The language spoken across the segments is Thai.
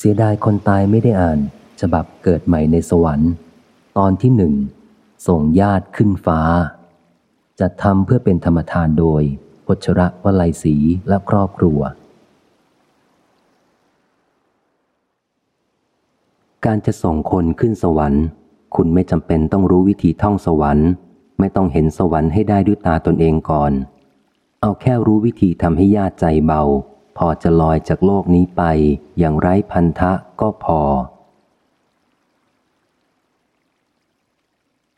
เสียดายคนตายไม่ได้อ่าน ฉบับเกิดใหม่ในสวรรค์ ตอนที่หนึ่ง ส่งญาติขึ้นฟ้าจะทำเพื่อเป็นธรรมทานโดยพชระวลัยศรีและครอบครัว การจะส่งคนขึ้นสวรรค์ คุณไม่จำเป็นต้องรู้วิธีท่องสวรรค์ ไม่ต้องเห็นสวรรค์ให้ได้ด้วยตาตนเองก่อน เอาแค่รู้วิธีทำให้ญาติใจเบา พอจะลอยจากโลกนี้ไปอย่างไร้พันธะก็พอ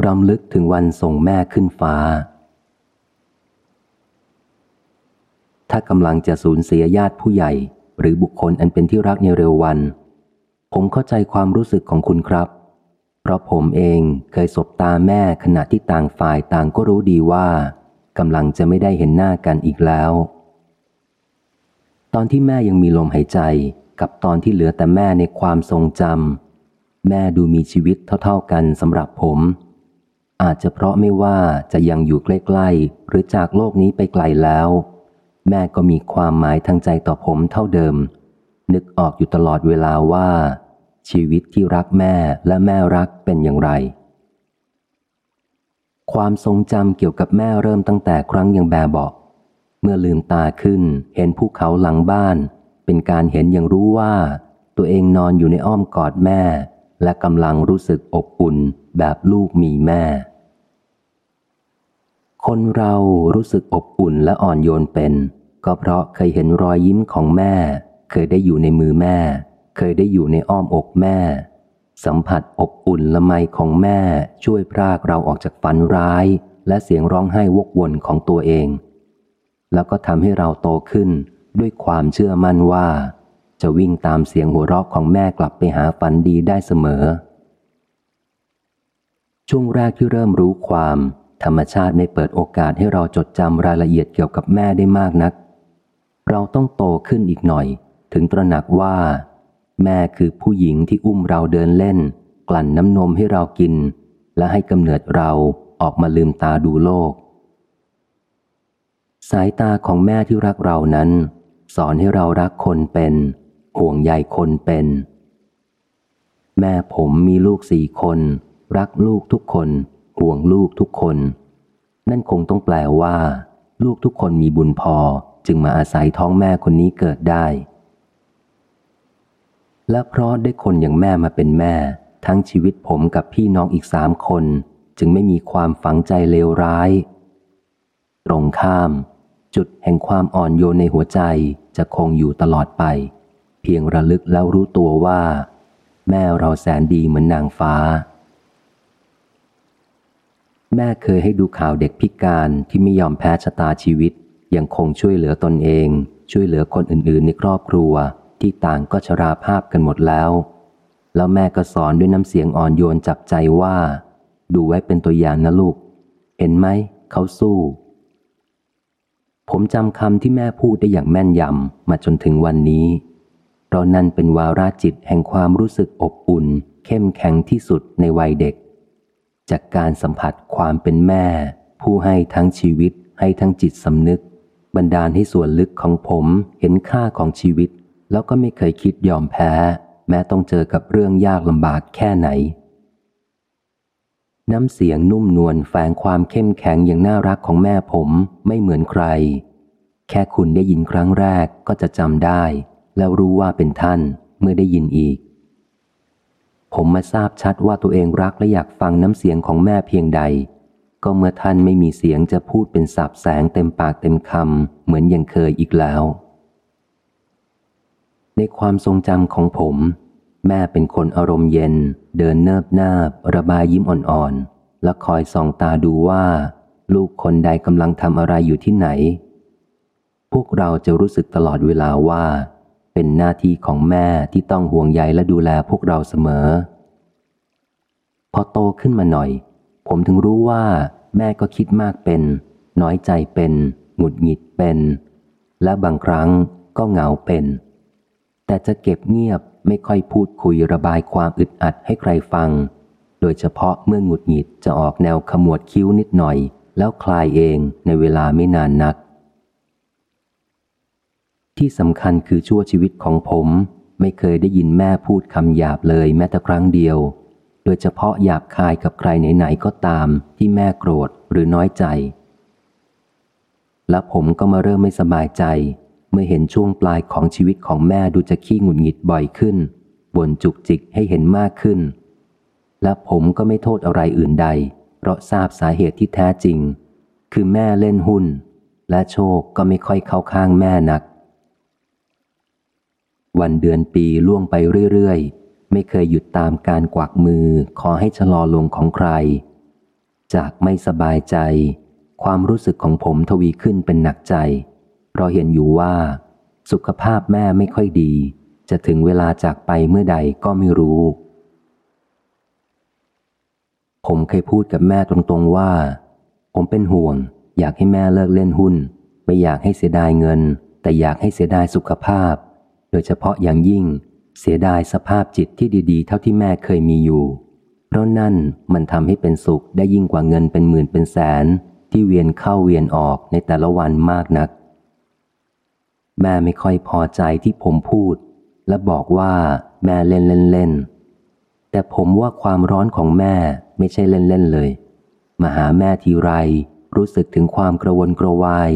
รำลึกถึงวันส่งแม่ขึ้นฟ้า ถ้ากำลังจะสูญเสียญาติผู้ใหญ่ หรือบุคคลอันเป็นที่รักในเร็ววัน ผมเข้าใจความรู้สึกของคุณครับ เพราะผมเองเคยสบตาแม่ขณะที่ต่างฝ่ายต่างก็รู้ดีว่ากำลังจะไม่ได้เห็นหน้ากันอีกแล้ว ตอนที่แม่ยังมีลมหายใจกับตอนที่เหลือแต่แม่ในความทรงจำแม่ดูมีชีวิตเท่าๆกันสำหรับผม อาจจะเพราะไม่ว่าจะยังอยู่ใกล้ๆหรือจากโลกนี้ไปไกลแล้ว แม่ก็มีความหมายทางใจต่อผมเท่าเดิม นึกออกอยู่ตลอดเวลาว่า ชีวิตที่รักแม่และแม่รักเป็นอย่างไร ความทรงจำเกี่ยวกับแม่เริ่มตั้งแต่ครั้งยังแบบบอก เมื่อลืมตาขึ้นเห็นภูเขาหลังบ้าน เป็นการเห็นอย่างรู้ว่า ตัวเองนอนอยู่ในอ้อมกอดแม่ และกำลังรู้สึกอบอุ่นแบบลูกมีแม่ คนเรารู้สึกอบอุ่นและอ่อนโยนเป็น ก็เพราะเคยเห็นรอยยิ้มของแม่ เคยได้อยู่ในมือแม่ เคยได้อยู่ในอ้อมอกแม่ สัมผัสอบอุ่นละไมของแม่ช่วยพรากเราออกจากฝันร้าย และเสียงร้องไห้วกวนของตัวเอง แล้วก็ทำให้เราโตขึ้น ด้วยความเชื่อมั่นว่า จะวิ่งตามเสียงหัวเราะของแม่กลับไปหาฝันดีได้เสมอ ช่วงแรกที่เริ่มรู้ความ ธรรมชาติไม่เปิดโอกาสให้เราจดจำรายละเอียดเกี่ยวกับแม่ได้มากนัก เราต้องโตขึ้นอีกหน่อย ถึงตระหนักว่า แม่คือผู้หญิงที่อุ้มเราเดินเล่น กลั่นน้ำนมให้เรากิน และให้กำเนิดเราออกมาลืมตาดูโลก สายตาของแม่ที่รักเรานั้น สอนให้เรารักคนเป็น ห่วงใยคนเป็น แม่ผมมีลูกสี่คน รักลูกทุกคน ห่วงลูกทุกคน นั่นคงต้องแปลว่า ลูกทุกคนมีบุญพอจึงมาอาศัยท้องแม่คนนี้เกิดได้ และเพราะได้คนอย่างแม่มาเป็นแม่ ทั้งชีวิตผมกับพี่น้องอีกสามคน จึงไม่มีความฝังใจเลวร้าย ตรงข้าม จุดแห่งความอ่อนโยนในหัวใจจะคงอยู่ตลอดไป เพียงระลึกแล้วรู้ตัวว่า แม่เราแสนดีเหมือนนางฟ้า แม่เคยให้ดูข่าวเด็กพิการที่ไม่ยอมแพ้ชะตาชีวิต ยังคงช่วยเหลือตนเอง ช่วยเหลือคนอื่นๆ ในครอบครัวที่ต่างก็ชราภาพกันหมดแล้ว แล้วแม่ก็สอนด้วยน้ำเสียงอ่อนโยนจับใจว่า ดูไว้เป็นตัวอย่างนะลูก เห็นไหม เขาสู้ ผมจำคำที่แม่พูดได้อย่างแม่นยำมาจนถึงวันนี้ เพราะนั่นเป็นวาระจิตแห่งความรู้สึกอบอุ่น เข้มแข็งที่สุดในวัยเด็ก จากการสัมผัสความเป็นแม่ ผู้ให้ทั้งชีวิตให้ทั้งจิตสำนึก บันดาลให้ส่วนลึกของผมเห็นค่าของชีวิต แล้วก็ไม่เคยคิดยอมแพ้ แม้ต้องเจอกับเรื่องยากลำบากแค่ไหน น้ำเสียงนุ่มนวลแฝงความเข้มแข็งอย่างน่ารักของแม่ผมไม่เหมือนใคร แค่คุณได้ยินครั้งแรกก็จะจำได้ แล้วรู้ว่าเป็นท่านเมื่อได้ยินอีก ผมมาทราบชัดว่าตัวเองรักและอยากฟังน้ำเสียงของแม่เพียงใด ก็เมื่อท่านไม่มีเสียงจะพูดเป็นสับแสงเต็มปากเต็มคำเหมือนอยังเคยอีกแล้ว ในความทรงจำของผม แม่เป็นคนอารมณ์เย็น เดินเนิบนาบ ระบายยิ้มอ่อนๆ และคอยส่องตาดูว่า ลูกคนใดกำลังทำอะไรอยู่ที่ไหน พวกเราจะรู้สึกตลอดเวลาว่า เป็นหน้าที่ของแม่ที่ต้องห่วงใยและดูแลพวกเราเสมอ พอโตขึ้นมาหน่อย ผมถึงรู้ว่า แม่ก็คิดมากเป็น น้อยใจเป็นหงุดหงิดเป็น และบางครั้งก็เหงาเป็น แต่จะเก็บเงียบ ไม่ค่อยพูดคุยระบายความอึดอัดให้ใครฟัง โดยเฉพาะเมื่อหงุดหงิดจะออกแนวขมวดคิ้วนิดหน่อย แล้วคลายเองในเวลาไม่นานนัก ที่สำคัญคือชั่วชีวิตของผม ไม่เคยได้ยินแม่พูดคำหยาบเลยแม้แต่ครั้งเดียว โดยเฉพาะหยาบคายกับใครไหนๆก็ตามที่แม่โกรธหรือน้อยใจ และผมก็มาเริ่มไม่สบายใจ เมื่อเห็นช่วงปลายของชีวิตของแม่ดูจะขี้หงุดหงิดบ่อยขึ้นบ่นจุกจิกให้เห็นมากขึ้น และผมก็ไม่โทษอะไรอื่นใด เพราะทราบสาเหตุที่แท้จริง คือแม่เล่นหุ้น และโชคก็ไม่ค่อยเข้าข้างแม่นัก วันเดือนปีล่วงไปเรื่อยๆ ไม่เคยหยุดตามการกวักมือขอให้ชะลอลงของใคร จากไม่สบายใจ ความรู้สึกของผมทวีขึ้นเป็นหนักใจ เพราะเห็นอยู่ว่า สุขภาพแม่ไม่ค่อยดี จะถึงเวลาจากไปเมื่อใดก็ไม่รู้ ผมเคยพูดกับแม่ตรงๆว่า ผมเป็นห่วง อยากให้แม่เลิกเล่นหุ้น ไม่อยากให้เสียดายเงิน แต่อยากให้เสียดายสุขภาพ โดยเฉพาะอย่างยิ่ง เสียดายสภาพจิตที่ดีๆ เท่าที่แม่เคยมีอยู่ เพราะนั่นมันทำให้เป็นสุขได้ยิ่งกว่าเงินเป็นหมื่นเป็นแสนที่เวียนเข้าเวียนออกในแต่ละวันมากนัก แม่ไม่ค่อยพอใจที่ผมพูด และบอกว่าแม่เล่นเล่นเล่น แต่ผมว่าความร้อนของแม่ไม่ใช่เล่นเล่นเลย มาหาแม่ทีไรรู้สึกถึงความกระวนกระวาย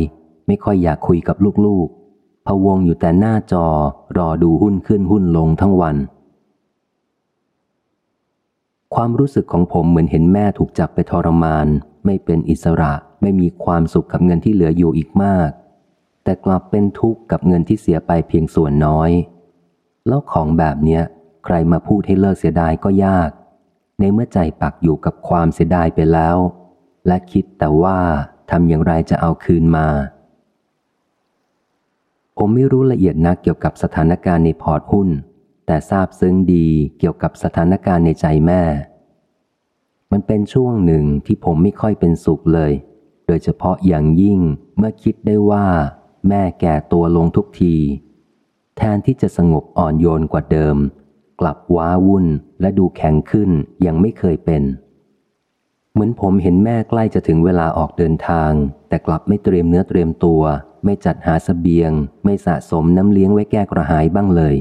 ไม่ค่อยอยากคุยกับลูกๆพะวงอยู่แต่หน้าจอรอดูหุ้นขึ้นหุ้นลงทั้งวัน ความรู้สึกของผมเหมือนเห็นแม่ถูกจับไปทรมาน ไม่เป็นอิสระไม่มีความสุขกับเงินที่เหลืออยู่อีกมาก แต่กลับเป็นทุกข์กับเงินที่เสียไปเพียงส่วนน้อย แล้วของแบบเนี้ย ใครมาพูดให้เลิกเสียดายก็ยาก ในเมื่อใจปักอยู่กับความเสียดายไปแล้ว และคิดแต่ว่าทำอย่างไรจะเอาคืนมา ผมไม่รู้ละเอียดนักเกี่ยวกับสถานการณ์ในพอร์ตหุ้น แต่ทราบซึ้งดีเกี่ยวกับสถานการณ์ในใจแม่ มันเป็นช่วงหนึ่งที่ผมไม่ค่อยเป็นสุขเลย โดยเฉพาะอย่างยิ่งเมื่อคิดได้ว่า แม่แก่ตัวลงทุกที แทนที่จะสงบอ่อนโยนกว่าเดิม กลับว้าวุ่นและดูแข็งขึ้นยังไม่เคยเป็น เหมือนผมเห็นแม่ใกล้จะถึงเวลาออกเดินทาง แต่กลับไม่เตรียมเนื้อเตรียมตัว ไม่จัดหาสเสบียง ไม่สะสมน้ำเลี้ยงไว้แก้กระหายบ้างเลย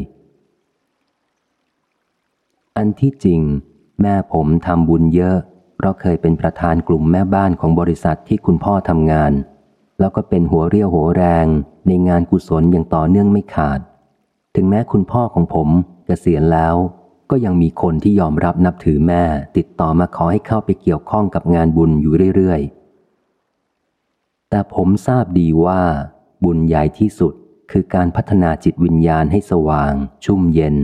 อันที่จริง แม่ผมทำบุญเยอะ เพราะเคยเป็นประธานกลุ่มแม่บ้านของบริษัทที่คุณพ่อทำงาน แล้วก็เป็นหัวเรี่ยวหัวแรงในงานกุศลอย่างต่อเนื่องไม่ขาด ถึงแม้คุณพ่อของผมจะเกษียณแล้ว ก็ยังมีคนที่ยอมรับนับถือแม่ ติดต่อมาขอให้เข้าไปเกี่ยวข้องกับงานบุญอยู่เรื่อยๆ แต่ผมทราบดีว่า บุญใหญ่ที่สุดคือการพัฒนาจิตวิญญาณให้สว่าง ชุ่มเย็น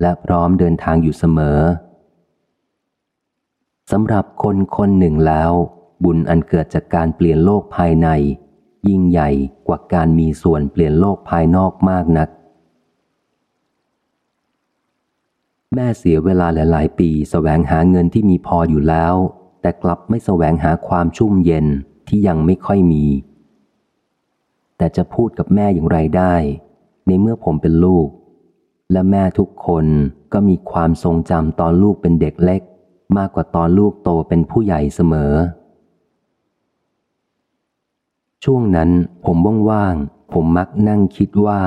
และพร้อมเดินทางอยู่เสมอสำหรับคนคนหนึ่งแล้ว บุญอันเกิดจากการเปลี่ยนโลกภายใน ยิ่งใหญ่กว่าการมีส่วนเปลี่ยนโลกภายนอกมากนัก แม่เสียเวลาหลายๆ ปีสแสวงหาเงินที่มีพออยู่แล้ว แต่กลับไม่สแสวงหาความชุ่มเย็นที่ยังไม่ค่อยมี แต่จะพูดกับแม่อย่างไรได้ ในเมื่อผมเป็นลูก และแม่ทุกคนก็มีความทรงจำตอนลูกเป็นเด็กเล็ก มากกว่าตอนลูกโตเป็นผู้ใหญ่เสมอ ช่วงนั้นผมว่างๆ ผมมักนั่งคิดว่า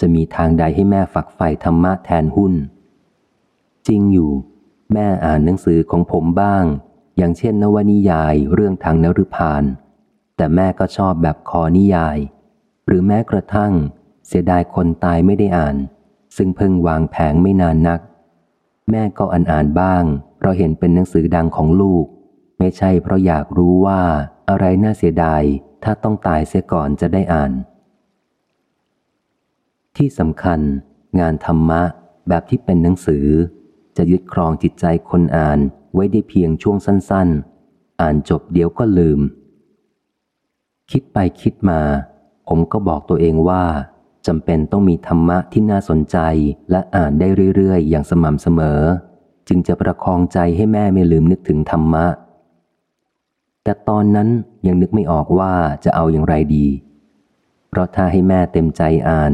จะมีทางใดให้แม่ฝักใฝ่ธรรมะแทนหุ้น จริงอยู่ แม่อ่านหนังสือของผมบ้าง อย่างเช่นนวนิยายเรื่องทางนรุพานแต่แม่ก็ชอบแบบคอนิยาย หรือแม้กระทั่ง เสียดายคนตายไม่ได้อ่าน ซึ่งเพิ่งวางแผงไม่นานนัก แม่ก็อ่านอ่านบ้าง เพราะเห็นเป็นหนังสือดังของลูก ไม่ใช่เพราะอยากรู้ว่าอะไรน่าเสียดาย ถ้าต้องตายเสียก่อนจะได้อ่าน ที่สำคัญ งานธรรมะแบบที่เป็นหนังสือ จะยึดครองจิตใจคนอ่านไว้ได้เพียงช่วงสั้น ๆ อ่านจบเดี๋ยวก็ลืม คิดไปคิดมา ผมก็บอกตัวเองว่าจำเป็นต้องมีธรรมะที่น่าสนใจและอ่านได้เรื่อย ๆ อย่างสม่ำเสมอ จึงจะประคองใจให้แม่ไม่ลืมนึกถึงธรรมะ แต่ตอนนั้นยังนึกไม่ออกว่าจะเอาอย่างไรดี เพราะถ้าให้แม่เต็มใจอ่าน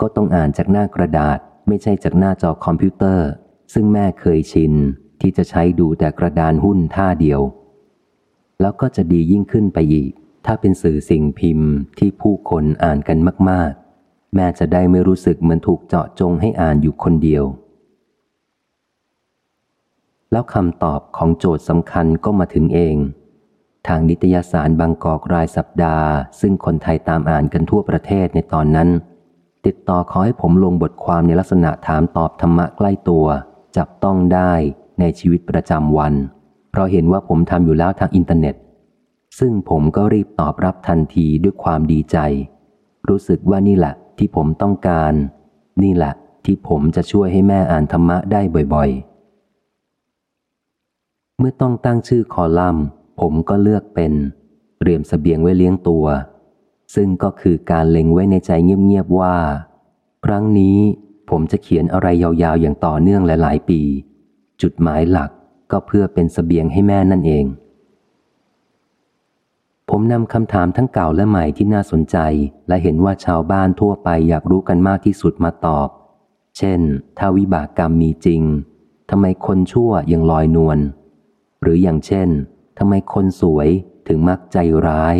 ก็ต้องอ่านจากหน้ากระดาษไม่ใช่จากหน้าจอคอมพิวเตอร์ ซึ่งแม่เคยชินที่จะใช้ดูแต่กระดานหุ้นท่าเดียว แล้วก็จะดียิ่งขึ้นไปอีก ถ้าเป็นสื่อสิ่งพิมพ์ที่ผู้คนอ่านกันมากแม่จะได้ไม่รู้สึกเหมือนถูกเจาะจงให้อ่านอยู่คนเดียว แล้วคำตอบของโจทย์สำคัญก็มาถึงเอง ทางนิตยสารบางกอกรายสัปดาห์ ซึ่งคนไทยตามอ่านกันทั่วประเทศในตอนนั้น ติดต่อขอให้ผมลงบทความในลักษณะถามตอบธรรมะใกล้ตัว จับต้องได้ในชีวิตประจำวัน เพราะเห็นว่าผมทำอยู่แล้วทางอินเทอร์เน็ต ซึ่งผมก็รีบตอบรับทันทีด้วยความดีใจ รู้สึกว่านี่แหละที่ผมต้องการ นี่แหละที่ผมจะช่วยให้แม่อ่านธรรมะได้บ่อยๆ เมื่อต้องตั้งชื่อคอลัมน์ ผมก็เลือกเป็น เตรียมสเสบียงไว้เลี้ยงตัว ซึ่งก็คือการเล็งไว้ในใจเงียบๆว่า ครั้งนี้ผมจะเขียนอะไรยาวๆอย่างต่อเนื่องหลายๆปี จุดหมายหลักก็เพื่อเป็นสเสบียงให้แม่นั่นเอง ผมนำคำถามทั้งเก่าและใหม่ที่น่าสนใจ และเห็นว่าชาวบ้านทั่วไปอยากรู้กันมากที่สุดมาตอบ เช่น ถ้าวิบากกรรมมีจริงทำไมคนชั่วยังลอยนวลหรืออย่างเช่น ทำไมคนสวยถึงมักใจร้าย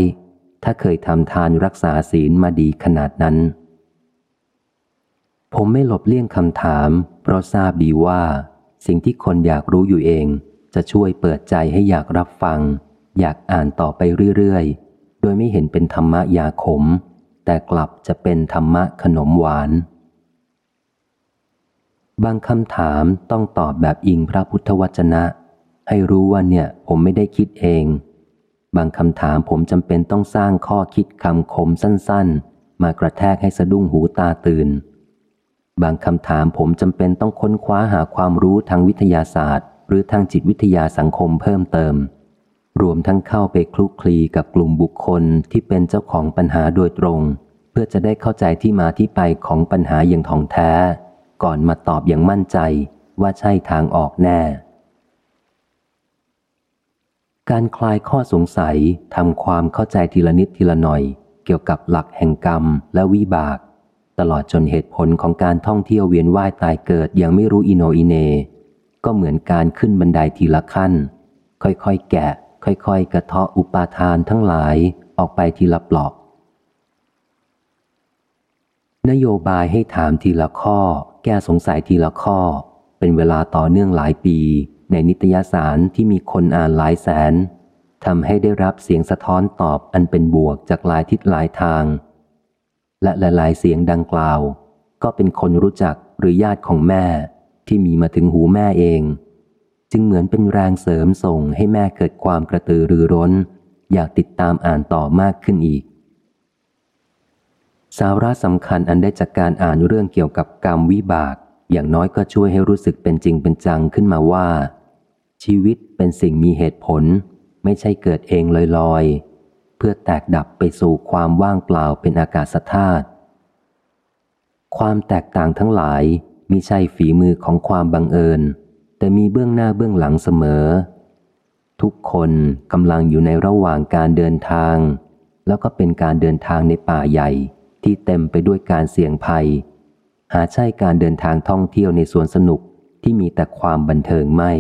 ถ้าเคยทำทานรักษาศีลมาดีขนาดนั้น ผมไม่หลบเลี่ยงคำถาม เพราะทราบดีว่า สิ่งที่คนอยากรู้อยู่เอง จะช่วยเปิดใจให้อยากรับฟัง อยากอ่านต่อไปเรื่อยๆ โดยไม่เห็นเป็นธรรมะยาขม แต่กลับจะเป็นธรรมะขนมหวานบางคำถามต้องตอบแบบอิงพระพุทธวจนะ ให้รู้ว่าเนี่ยผมไม่ได้คิดเอง บางคำถามผมจำเป็นต้องสร้างข้อคิดคำคมสั้นๆ มากระแทกให้สะดุ้งหูตาตื่น บางคำถามผมจำเป็นต้องค้นคว้าหาความรู้ทางวิทยาศาสตร์ หรือทางจิตวิทยาสังคมเพิ่มเติม รวมทั้งเข้าไปคลุกคลีกับกลุ่มบุคคลที่เป็นเจ้าของปัญหาโดยตรง เพื่อจะได้เข้าใจที่มาที่ไปของปัญหาอย่างท่องแท้ ก่อนมาตอบอย่างมั่นใจว่าใช่ทางออกแน่ การคลายข้อสงสัยทำความเข้าใจทีละนิดทีละหน่อย เกี่ยวกับหลักแห่งกรรมและวิบาก ตลอดจนเหตุผลของการท่องเที่ยวเวียนว่ายตายเกิดอย่างไม่รู้อิโนอิเน ก็เหมือนการขึ้นบันไดทีละขั้น ค่อยๆแกะ ค่อยๆ กระเทาะอุปาทานทั้งหลายออกไปทีละปลอก นโยบายให้ถามทีละข้อ แก้สงสัยทีละข้อ เป็นเวลาต่อเนื่องหลายปี ในนิตยสารที่มีคนอ่านหลายแสนทำให้ได้รับเสียงสะท้อนตอบอันเป็นบวกจากหลายทิศหลายทาง และหลายๆเสียงดังกล่าว ก็เป็นคนรู้จักหรือญาติของแม่ที่มีมาถึงหูแม่เอง จึงเหมือนเป็นแรงเสริมส่งให้แม่เกิดความกระตือรือร้น อยากติดตามอ่านต่อมากขึ้นอีก สาระสำคัญอันได้จากการอ่านเรื่องเกี่ยวกับกรรมวิบาก อย่างน้อยก็ช่วยให้รู้สึกเป็นจริงเป็นจังขึ้นมาว่า ชีวิตเป็นสิ่งมีเหตุผล ไม่ใช่เกิดเองลอยๆ เพื่อแตกดับไปสู่ความว่างเปล่าเป็นอากาศธาตุความแตกต่างทั้งหลายมิใช่ฝีมือของความบังเอิญ แต่มีเบื้องหน้าเบื้องหลังเสมอ ทุกคนกำลังอยู่ในระหว่างการเดินทาง แล้วก็เป็นการเดินทางในป่าใหญ่ที่เต็มไปด้วยการเสี่ยงภัย หาใช่การเดินทางท่องเที่ยวในสวนสนุกที่มีแต่ความบันเทิงไม่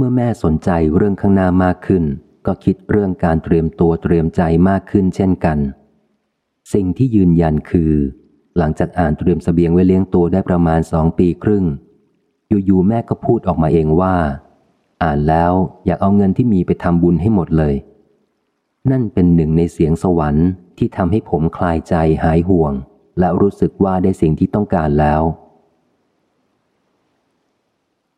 เมื่อแม่สนใจเรื่องข้างหน้ามากขึ้น ก็คิดเรื่องการเตรียมตัวเตรียมใจมากขึ้นเช่นกัน สิ่งที่ยืนยันคือ หลังจากอ่านเตรียมสเสบียงไว้เลี้ยงตัวได้ประมาณสองปีครึ่ง อยู่ๆแม่ก็พูดออกมาเองว่า อ่านแล้วอยากเอาเงินที่มีไปทำบุญให้หมดเลย นั่นเป็นหนึ่งในเสียงสวรรค์ที่ทำให้ผมคลายใจหายห่วง และรู้สึกว่าได้สิ่งที่ต้องการแล้ว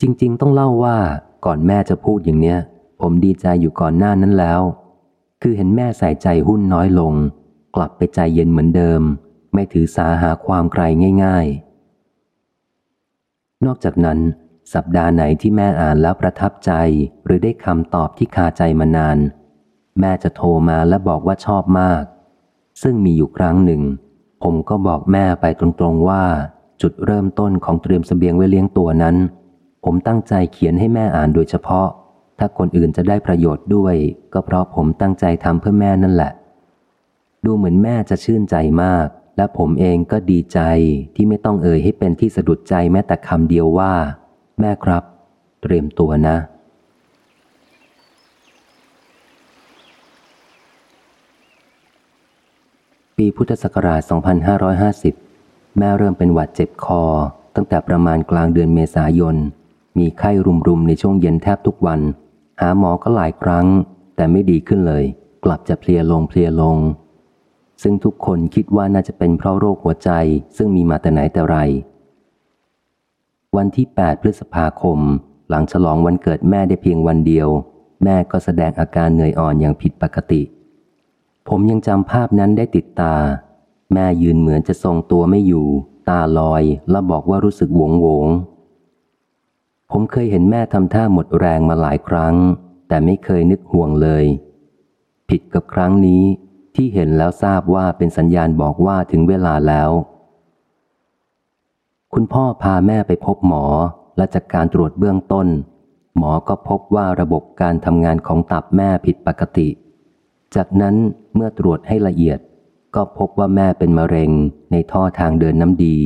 จริง ๆ ต้องเล่าว่า ก่อนแม่จะพูดอย่างเนี้ย ผมดีใจอยู่ก่อนหน้านั้นแล้ว คือเห็นแม่ใส่ใจหุ้นน้อยลง กลับไปใจเย็นเหมือนเดิม ไม่ถือสาหาความไกลง่าย ๆ นอกจากนั้น สัปดาห์ไหนที่แม่อ่านแล้วประทับใจ หรือได้คำตอบที่คาใจมานาน แม่จะโทรมาและบอกว่าชอบมาก ซึ่งมีอยู่ครั้งหนึ่ง ผมก็บอกแม่ไปตรงๆว่า จุดเริ่มต้นของเตรียมสเสบียงไว้เลี้ยงตัวนั้น ผมตั้งใจเขียนให้แม่อ่านโดยเฉพาะ ถ้าคนอื่นจะได้ประโยชน์ด้วย ก็เพราะผมตั้งใจทำเพื่อแม่นั่นแหละ ดูเหมือนแม่จะชื่นใจมาก และผมเองก็ดีใจที่ไม่ต้องเอ่ยให้เป็นที่สะดุดใจแม้แต่คำเดียวว่า แม่ครับ เตรียมตัวนะ ปีพุทธศักราช 2550 แม่เริ่มเป็นหวัดเจ็บคอ ตั้งแต่ประมาณกลางเดือนเมษายน มีไข้รุมๆในช่วงเย็นแทบทุกวัน หาหมอก็หลายครั้ง แต่ไม่ดีขึ้นเลย กลับจะเพลียลงเพลียลง ซึ่งทุกคนคิดว่าน่าจะเป็นเพราะโรคหัวใจ ซึ่งมีมาแต่ไหนแต่ไร วันที่ 8 พฤษภาคม หลังฉลองวันเกิดแม่ได้เพียงวันเดียว แม่ก็แสดงอาการเหนื่อยอ่อนอย่างผิดปกติ ผมยังจำภาพนั้นได้ติดตา แม่ยืนเหมือนจะทรงตัวไม่อยู่ ตาลอย แล้วบอกว่ารู้สึกหวงหวง ผมเคยเห็นแม่ทำท่าหมดแรงมาหลายครั้ง แต่ไม่เคยนึกห่วงเลย ผิดกับครั้งนี้ที่เห็นแล้วทราบว่าเป็นสัญญาณบอกว่าถึงเวลาแล้ว คุณพ่อพาแม่ไปพบหมอและจากการตรวจเบื้องต้น หมอก็พบว่าระบบการทำงานของตับแม่ผิดปกติ จากนั้นเมื่อตรวจให้ละเอียด ก็พบว่าแม่เป็นมะเร็งในท่อทางเดินน้ำดี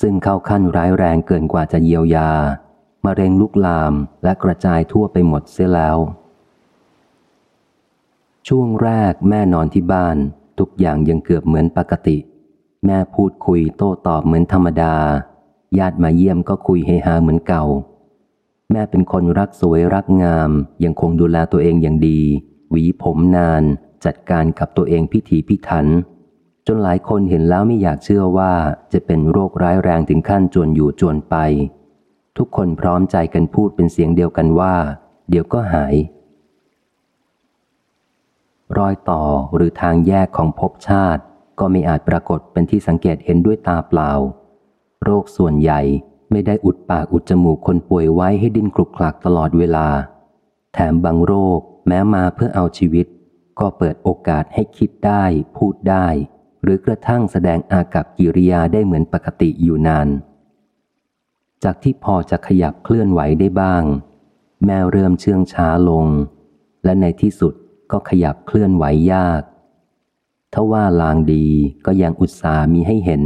ซึ่งเข้าขั้นร้ายแรงเกินกว่าจะเยียวยา มะเร็งลุกลามและกระจายทั่วไปหมดเสียแล้ว ช่วงแรกแม่นอนที่บ้าน ทุกอย่างยังเกือบเหมือนปกติ แม่พูดคุยโต้ตอบเหมือนธรรมดา ญาติมาเยี่ยมก็คุยเฮฮาเหมือนเก่า แม่เป็นคนรักสวยรักงาม ยังคงดูแลตัวเองอย่างดี หวีผมนาน จัดการกับตัวเองพิถีพิถันจนหลายคนเห็นแล้วไม่อยากเชื่อว่าจะเป็นโรคร้ายแรงถึงขั้นจวนอยู่จวนไป ทุกคนพร้อมใจกันพูดเป็นเสียงเดียวกันว่า เดี๋ยวก็หาย รอยต่อหรือทางแยกของภพชาติ ก็ไม่อาจปรากฏเป็นที่สังเกตเห็นด้วยตาเปล่า โรคส่วนใหญ่ไม่ได้อุดปากอุดจมูกคนป่วยไว้ให้ดิ้นกลุกคลักตลอดเวลา แถมบางโรคแม้มาเพื่อเอาชีวิต ก็เปิดโอกาสให้คิดได้ พูดได้ หรือกระทั่งแสดงอากับกิริยาได้เหมือนปกติอยู่นาน จากที่พอจะขยับเคลื่อนไหวได้บ้าง แม่เริ่มเชื่องช้าลง และในที่สุดก็ขยับเคลื่อนไหวยากถ้าว่าลางดีก็ยังอุตส่ามีให้เห็น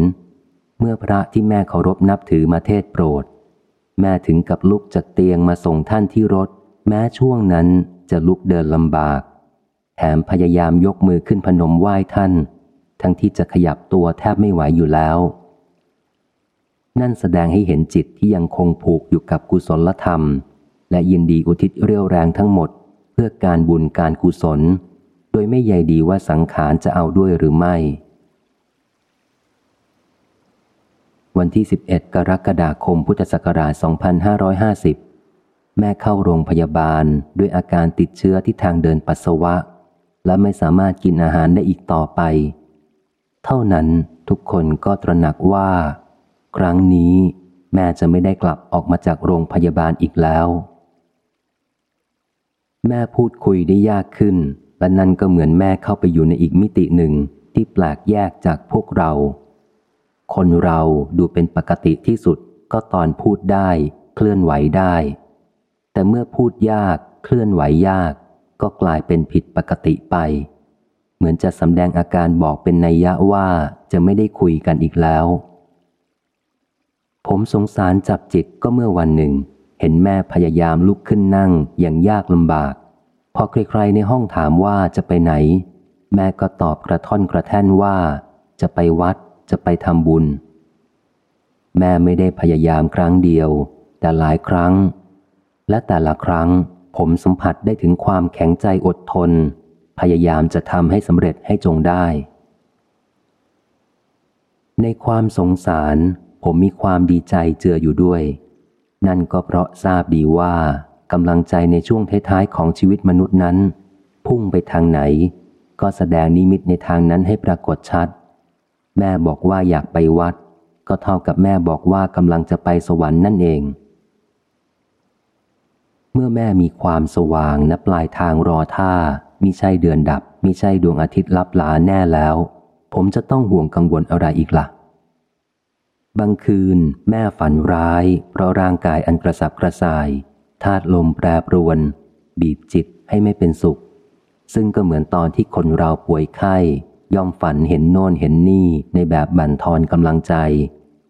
เมื่อพระที่แม่เคารพนับถือมาเทศโปรด แม่ถึงกับลุกจากเตียงมาส่งท่านที่รถ แม้ช่วงนั้นจะลุกเดินลำบาก แถมพยายามยกมือขึ้นพนมไหว้ท่าน ทั้งที่จะขยับตัวแทบไม่ไหวอยู่แล้ว นั่นแสดงให้เห็นจิตที่ยังคงผูกอยู่กับกุศลธรรม และยินดีอุทิศเรี่ยวแรงทั้งหมด เพื่อการบุญการกุศล โดยไม่ใยดีว่าสังขารจะเอาด้วยหรือไม่ วันที่ 11 กรกฎาคมพุทธศักราช 2550 แม่เข้าโรงพยาบาลด้วยอาการติดเชื้อที่ทางเดินปัสสาวะ และไม่สามารถกินอาหารได้อีกต่อไป เท่านั้นทุกคนก็ตระหนักว่า ครั้งนี้แม่จะไม่ได้กลับออกมาจากโรงพยาบาลอีกแล้ว แม่พูดคุยได้ยากขึ้น และนั่นก็เหมือนแม่เข้าไปอยู่ในอีกมิติหนึ่งที่แปลกแยกจากพวกเรา คนเราดูเป็นปกติที่สุดก็ตอนพูดได้ เคลื่อนไหวได้ แต่เมื่อพูดยาก เคลื่อนไหวยาก ก็กลายเป็นผิดปกติไป เหมือนจะสำแดงอาการบอกเป็นนัยยะว่าจะไม่ได้คุยกันอีกแล้ว ผมสงสารจับจิตก็เมื่อวันหนึ่ง เห็นแม่พยายามลุกขึ้นนั่งอย่างยากลำบาก พอใครๆในห้องถามว่าจะไปไหน แม่ก็ตอบกระท่อนกระแท่นว่า จะไปวัดจะไปทำบุญ แม่ไม่ได้พยายามครั้งเดียว แต่หลายครั้ง และแต่ละครั้งผมสัมผัสได้ถึงความแข็งใจอดทน พยายามจะทำให้สำเร็จให้จงได้ ในความสงสาร ผมมีความดีใจเจืออยู่ด้วย นั่นก็เพราะทราบดีว่ากำลังใจในช่วงท้ายๆของชีวิตมนุษย์นั้น พุ่งไปทางไหน ก็แสดงนิมิตในทางนั้นให้ปรากฏชัด แม่บอกว่าอยากไปวัด ก็เท่ากับแม่บอกว่ากำลังจะไปสวรรค์นั่นเอง เมื่อแม่มีความสว่างณปลายทางรอท่ามิใช่เดือนดับมิใช่ดวงอาทิตย์ลับลาแน่แล้ว ผมจะต้องห่วงกังวลอะไรอีกละ่ะ บางคืนแม่ฝันร้าย เพราะร่างกายอันกระสับกระส่ายธาตุลมแปรปรวน บีบจิตให้ไม่เป็นสุข ซึ่งก็เหมือนตอนที่คนเราป่วยไข้ ย่อมฝันเห็นโน่นเห็นนี่ในแบบบั่นทอนกำลังใจ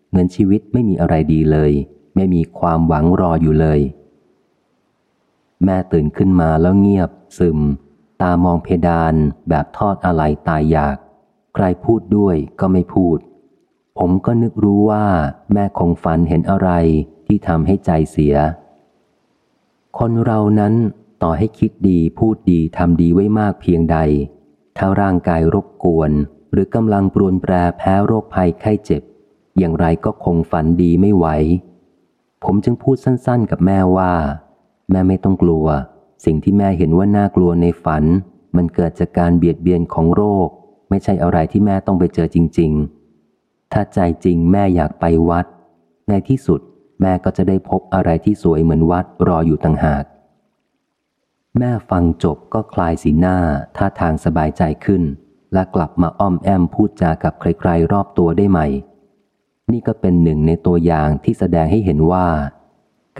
เหมือนชีวิตไม่มีอะไรดีเลย ไม่มีความหวังรออยู่เลย แม่ตื่นขึ้นมาแล้วเงียบ ซึม ตามองเพดานแบบทอดอะไรตายอยาก ใครพูดด้วยก็ไม่พูด ผมก็นึกรู้ว่าแม่คงฝันเห็นอะไรที่ทำให้ใจเสีย คนเรานั้นต่อให้คิดดีพูดดีทำดีไว้มากเพียงใด ถ้าร่างกายรบกวน หรือกำลังปรวนแปรแพ้โรคภัยไข้เจ็บ อย่างไรก็คงฝันดีไม่ไหว ผมจึงพูดสั้นๆกับแม่ว่า แม่ไม่ต้องกลัว สิ่งที่แม่เห็นว่าน่ากลัวในฝัน มันเกิดจากการเบียดเบียนของโรค ไม่ใช่อะไรที่แม่ต้องไปเจอจริง ๆ ถ้าใจจริงแม่อยากไปวัด ในที่สุดแม่ก็จะได้พบอะไรที่สวยเหมือนวัดรออยู่ต่างหาก แม่ฟังจบก็คลายสีหน้าท่าทางสบายใจขึ้น และกลับมาอ้อมแอมพูดจากับใครๆรอบตัวได้ใหม่ นี่ก็เป็นหนึ่งในตัวอย่างที่แสดงให้เห็นว่า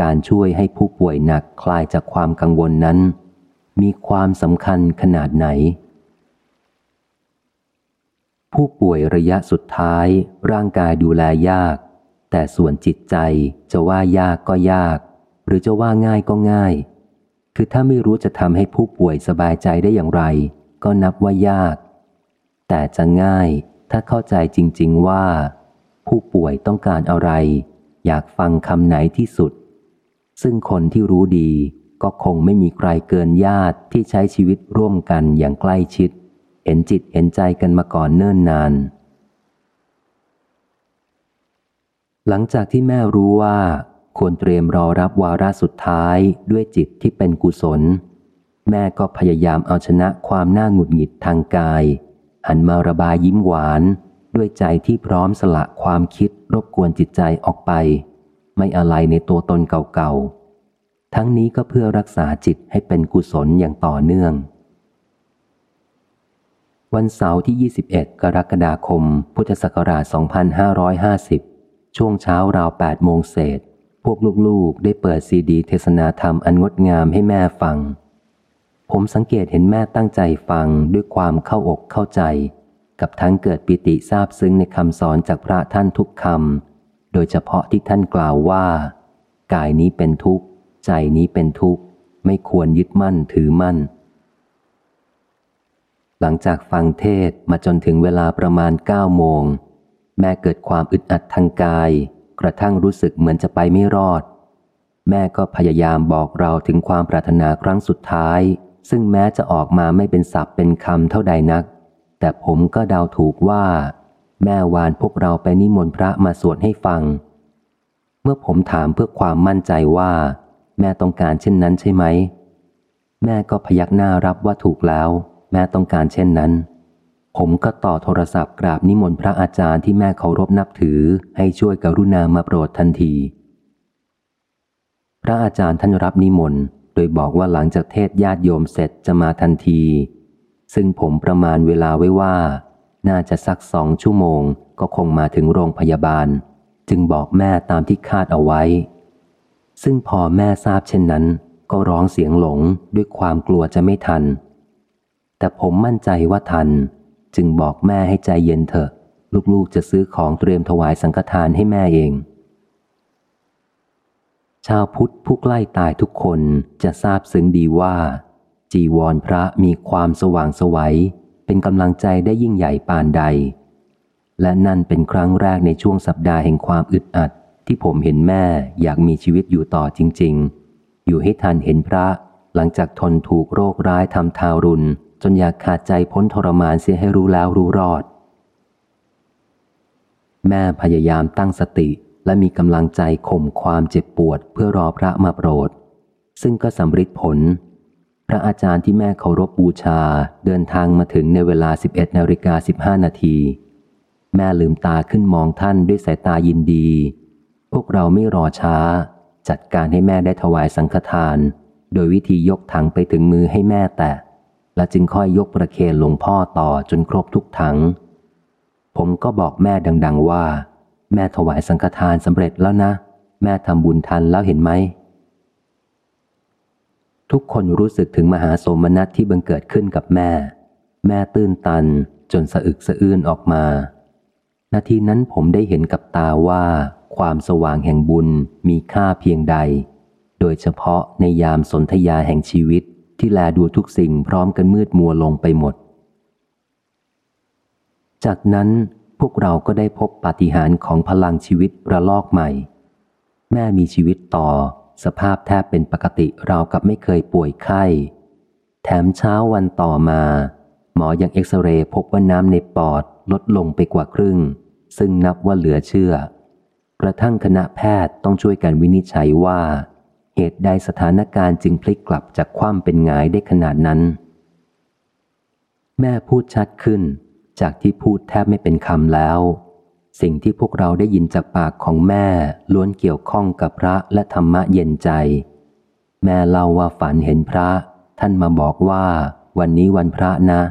การช่วยให้ผู้ป่วยหนักคลายจากความกังวลนั้น มีความสำคัญขนาดไหน ผู้ป่วยระยะสุดท้าย ร่างกายดูแลยาก แต่ส่วนจิตใจจะว่ายากก็ยาก หรือจะว่าง่ายก็ง่าย คือถ้าไม่รู้จะทำให้ผู้ป่วยสบายใจได้อย่างไร ก็นับว่ายาก แต่จะง่ายถ้าเข้าใจจริง ๆว่า ผู้ป่วยต้องการอะไร อยากฟังคำไหนที่สุด ซึ่งคนที่รู้ดีก็คงไม่มีใครเกินญาติที่ใช้ชีวิตร่วมกันอย่างใกล้ชิด เห็นจิตเห็นใจกันมาก่อนเนิ่นนาน หลังจากที่แม่รู้ว่าควรเตรียมรอรับวาระสุดท้ายด้วยจิตที่เป็นกุศล แม่ก็พยายามเอาชนะความน่าหงุดหงิดทางกาย หันมาระบายยิ้มหวาน ด้วยใจที่พร้อมสละความคิดรบกวนจิตใจออกไป ไม่อะไรในตัวตนเก่าๆ ทั้งนี้ก็เพื่อรักษาจิตให้เป็นกุศลอย่างต่อเนื่อง วันเสาร์ที่ 21 กรกฎาคม พุทธศักราช 2550 ช่วงเช้าราว 8 โมงเศษ พวกลูกๆ ได้เปิดซีดีเทศนาธรรมอันงดงามให้แม่ฟัง ผมสังเกตเห็นแม่ตั้งใจฟังด้วยความเข้าอกเข้าใจ กับทั้งเกิดปิติซาบซึ้งในคำสอนจากพระท่านทุกคำ โดยเฉพาะที่ท่านกล่าวว่า กายนี้เป็นทุกข์ ใจนี้เป็นทุกข์ ไม่ควรยึดมั่นถือมั่น หลังจากฟังเทศมาจนถึงเวลาประมาณเก้าโมง แม่เกิดความอึดอัดทางกาย กระทั่งรู้สึกเหมือนจะไปไม่รอด แม่ก็พยายามบอกเราถึงความปรารถนาครั้งสุดท้าย ซึ่งแม้จะออกมาไม่เป็นศัพท์เป็นคำเท่าใดนัก แต่ผมก็เดาถูกว่า แม่วานพวกเราไปนิมนต์พระมาสวดให้ฟัง เมื่อผมถามเพื่อความมั่นใจว่า แม่ต้องการเช่นนั้นใช่ไหม แม่ก็พยักหน้ารับว่าถูกแล้ว แม่ต้องการเช่นนั้น ผมก็ต่อโทรศัพท์กราบนิมนต์พระอาจารย์ที่แม่เคารพนับถือให้ช่วยกรุณามาโปรดทันที พระอาจารย์ท่านรับนิมนต์ โดยบอกว่าหลังจากเทศญาติโยมเสร็จจะมาทันที ซึ่งผมประมาณเวลาไว้ว่า น่าจะสักสองชั่วโมง ก็คงมาถึงโรงพยาบาล จึงบอกแม่ตามที่คาดเอาไว้ ซึ่งพอแม่ทราบเช่นนั้น ก็ร้องเสียงหลงด้วยความกลัวจะไม่ทัน แต่ผมมั่นใจว่าทัน จึงบอกแม่ให้ใจเย็นเถอะ ลูกๆจะซื้อของเตรียมถวายสังฆทานให้แม่เอง ชาวพุทธผู้ใกล้ตายทุกคนจะทราบซึ้งดีว่า จีวรพระมีความสว่างสวัย เป็นกำลังใจได้ยิ่งใหญ่ปานใด และนั่นเป็นครั้งแรกในช่วงสัปดาห์แห่งความอึดอัด ที่ผมเห็นแม่อยากมีชีวิตอยู่ต่อจริง ๆ อยู่ให้ทันเห็นพระหลังจากทนถูกโรคร้ายทำทารุณ จนอยากขาดใจพ้นทรมานเสียให้รู้แล้วรู้รอด แม่พยายามตั้งสติและมีกำลังใจข่มความเจ็บปวดเพื่อรอพระมาโปรด ซึ่งก็สำเร็จผล พระอาจารย์ที่แม่เคารพบูชาเดินทางมาถึงในเวลา 11นาฬิกา15 นาที แม่ลืมตาขึ้นมองท่านด้วยสายตายินดี พวกเราไม่รอช้า จัดการให้แม่ได้ถวายสังฆทาน โดยวิธียกถังไปถึงมือให้แม่แตะ และจึงค่อยยกประเคนหลวงพ่อต่อจนครบทุกถัง ผมก็บอกแม่ดัง ๆว่า แม่ถวายสังฆทานสำเร็จแล้วนะ แม่ทำบุญทันแล้วเห็นไหม ทุกคนรู้สึกถึงมหาสมนัสที่บังเกิดขึ้นกับแม่ แม่ตื้นตันจนสะอึกสะอื้นออกมา นาทีนั้นผมได้เห็นกับตาว่า ความสว่างแห่งบุญมีค่าเพียงใด โดยเฉพาะในยามสนธยาแห่งชีวิต ที่แลดูทุกสิ่งพร้อมกันมืดมัวลงไปหมด จากนั้นพวกเราก็ได้พบปาฏิหาริย์ของพลังชีวิตระลอกใหม่ แม่มีชีวิตต่อ สภาพแทบเป็นปกติเรากับไม่เคยป่วยไข้ แถมเช้าวันต่อมา หมอยังเอ็กซเรย์พบว่าน้ำในปอดลดลงไปกว่าครึ่ง ซึ่งนับว่าเหลือเชื่อ กระทั่งคณะแพทย์ต้องช่วยกันวินิจฉัยว่า เหตุใดสถานการณ์จึงพลิกกลับจากความเป็นงายได้ขนาดนั้น แม่พูดชัดขึ้น จากที่พูดแทบไม่เป็นคำแล้ว สิ่งที่พวกเราได้ยินจากปากของแม่ล้วนเกี่ยวข้องกับพระและธรรมะเย็นใจ แม่เล่าว่าฝันเห็นพระ ท่านมาบอกว่าวันนี้วันพระนะ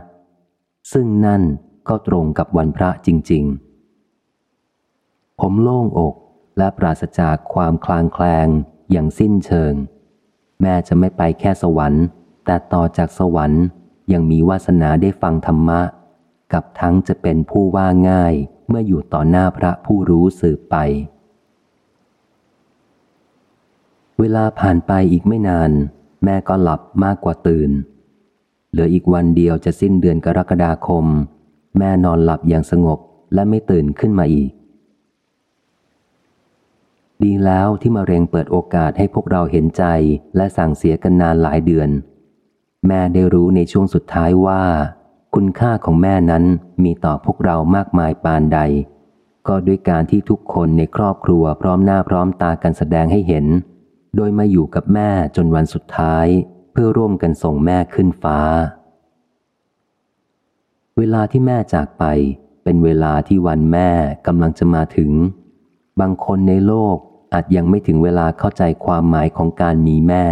ซึ่งนั่นก็ตรงกับวันพระจริง ๆ ผมโล่งอกและปราศจากความคลางแคลง อย่างสิ้นเชิง แม่จะไม่ไปแค่สวรรค์ แต่ต่อจากสวรรค์ยังมีวาสนาได้ฟังธรรมะ กับทั้งจะเป็นผู้ว่าง่ายเมื่ออยู่ต่อหน้าพระผู้รู้สืบไป เวลาผ่านไปอีกไม่นาน แม่ก็หลับมากกว่าตื่น เหลืออีกวันเดียวจะสิ้นเดือนกรกฎาคม แม่นอนหลับอย่างสงบและไม่ตื่นขึ้นมาอีก ดีแล้วที่มะเร็งเปิดโอกาสให้พวกเราเห็นใจและสั่งเสียกันนานหลายเดือน แม่ได้รู้ในช่วงสุดท้ายว่า คุณค่าของแม่นั้นมีต่อพวกเรามากมายปานใด ก็ด้วยการที่ทุกคนในครอบครัวพร้อมหน้าพร้อมตากันแสดงให้เห็น โดยมาอยู่กับแม่จนวันสุดท้าย เพื่อร่วมกันส่งแม่ขึ้นฟ้า เวลาที่แม่จากไป เป็นเวลาที่วันแม่กำลังจะมาถึง บางคนในโลกอาจยังไม่ถึงเวลาเข้าใจความหมายของการมีแม่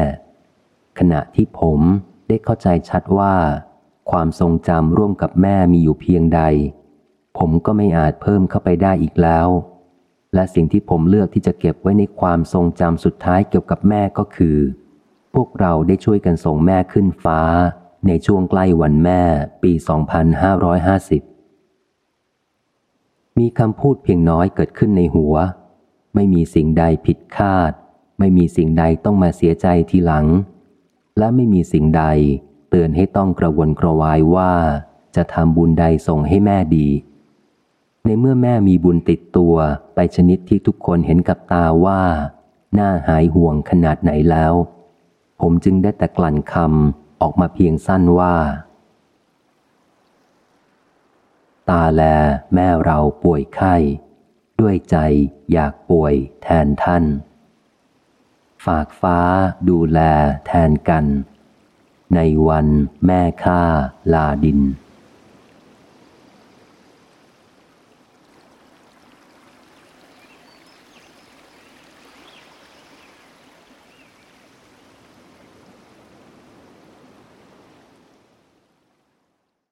ขณะที่ผมได้เข้าใจชัดว่า ความทรงจำร่วมกับแม่มีอยู่เพียงใด ผมก็ไม่อาจเพิ่มเข้าไปได้อีกแล้ว และสิ่งที่ผมเลือกที่จะเก็บไว้ในความทรงจำสุดท้ายเกี่ยวกับแม่ก็คือ พวกเราได้ช่วยกันส่งแม่ขึ้นฟ้า ในช่วงใกล้วันแม่ปี 2550 มีคำพูดเพียงน้อยเกิดขึ้นในหัว ไม่มีสิ่งใดผิดคาด ไม่มีสิ่งใดต้องมาเสียใจทีหลัง และไม่มีสิ่งใดเตือนให้ต้องกระวนกระวายว่าจะทำบุญใดส่งให้แม่ดี ในเมื่อแม่มีบุญติดตัวไปชนิดที่ทุกคนเห็นกับตาว่า น่าหายห่วงขนาดไหนแล้ว ผมจึงได้แต่กลั่นคำออกมาเพียงสั้นว่า ตาแลแม่เราป่วยไข้ ด้วยใจอยากป่วยแทนท่าน ฝากฟ้าดูแลแทนกัน ในวันแม่ข้าลาดิน